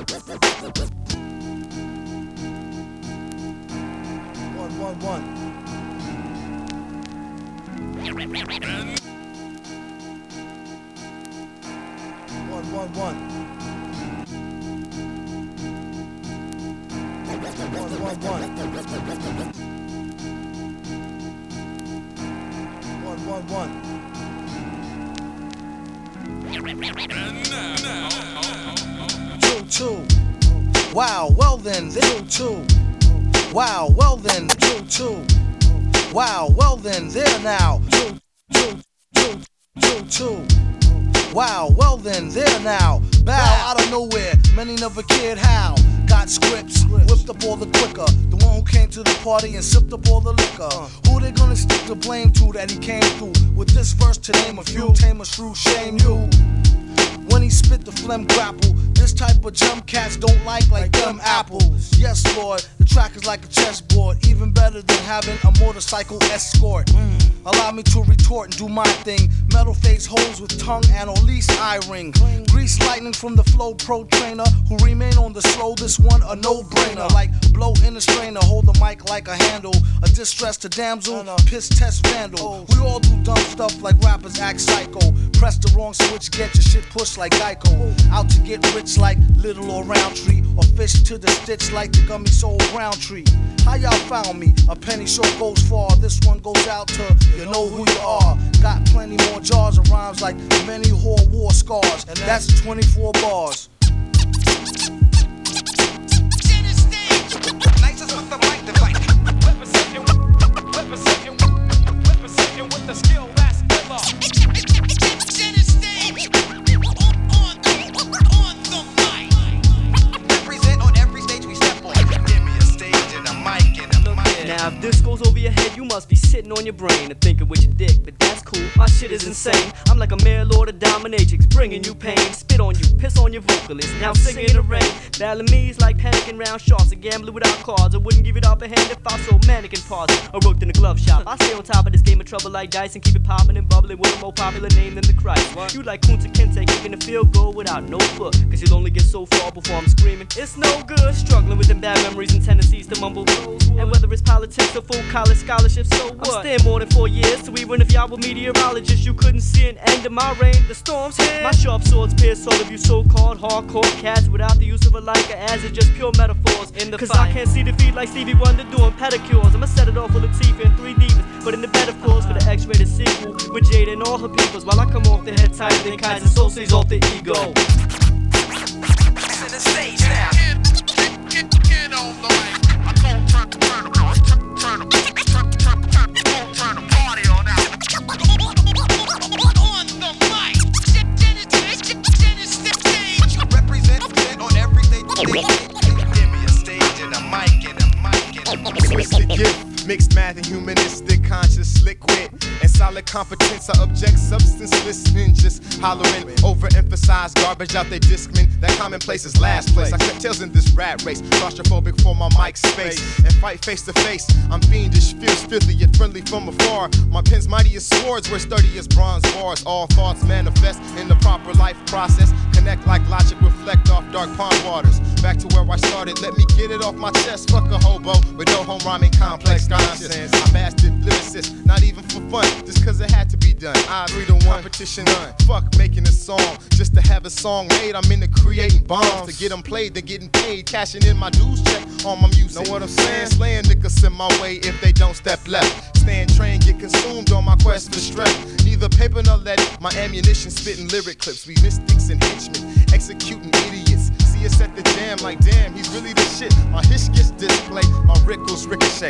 One, one, one. And one, one, one. One, one, one. One, one, one. Now. now two. Wow, well then, two. Wow, well then, two, two. Wow, well then, there now. Two, two, two, two, two. Wow, well then, there now. Bow out of nowhere, many never cared how. Got scripts, whipped up all the quicker. The one who came to the party and sipped up all the liquor. Who they gonna stick the blame to that he came through? With this verse to name a few, tame a shrew, shame you. When he spit the phlegm grapple, this type of jump cats don't like like them apples. Yes, Lord, track is like a chessboard, even better than having a motorcycle escort. Mm. Allow me to retort and do my thing. Metal face holes with tongue and at least eye ring. Grease lightning from the flow pro trainer who remain on the slow. This one a no brainer. Like blow in a strainer, hold the mic like a handle. A distress to damsel, piss test vandal. Oh. We all do dumb stuff like rappers act psycho. Press the wrong switch, get your shit pushed like Geico. Oh. Out to get rich like Little or Roundtree. Or fish to the stitch like the gummy soul Roundtree. How y'all found me? A penny short goes far. This one goes out to you know who you are. Got plenty more jars of rhymes like many whore war scars. And that's 24 bars. Over your head, you must be sitting on your brain and thinking with your dick, but that's cool. My shit is insane. I'm like a mayor lord of dominatrix, bringing you pain. Spit on you, piss on your vocalist. Now singing in the rain. Battling me is like panicking round sharks and gambling without cards. I wouldn't give it up a hand if I sold mannequin parts or worked in a glove shop. I stay on top of this game of trouble like dice and keep it popping and bubbling with a more popular name than the Christ. You like Kunta Kinte, kicking the field goal without no foot. Cause you'll only get so far before I'm screaming. It's no good struggling with them bad memories and tendencies to mumble. And whether it's politics or full college scholarships, so what? I'm staying more than four years so even if y'all were meteorologists, you couldn't see an end to my reign. The storm's here. My sharp swords pierce all of you so-called hardcore cats without the use of a Leica as it's just pure metaphors. In the Cause I can't see defeat like Stevie Wonder doing pedicures. I'ma set it off with Latifah and three divas, but in the bed of course for the uh-huh. X-rated sequel with Jade and all her peoples. While I come off the head tighter than Keyser Soze's off the ego. Mixed math and humanistic, conscious liquid, and solid competence. I object substance listening, just hollering, overemphasize garbage out their discman. That commonplace is last place. I cut tails in this rat race, claustrophobic for my mic space, and fight face to face. I'm fiendish, fierce, filthy, yet friendly from afar. My pen's mighty as swords, where sturdy as bronze bars. All thoughts manifest in the proper life process. Connect like logic, reflect started, let me get it off my chest. Fuck a hobo with no home rhyming complex nonsense. I bastard lyricist, not even for fun, just cause it had to be done. I three to one competition done. Fuck making a song, just to have a song made. I'm into creating bombs to get them played, then getting paid, cashing in my dues check on my music. Know what I'm saying? Slaying niggas in my way if they don't step left. Stand train, get consumed on my quest for strength. Neither paper nor lead, my ammunition spitting lyric clips. We mystics and henchmen, executing idiots. Us at the jam like damn, he's really the shit. My hish gets display, my rickles ricochet.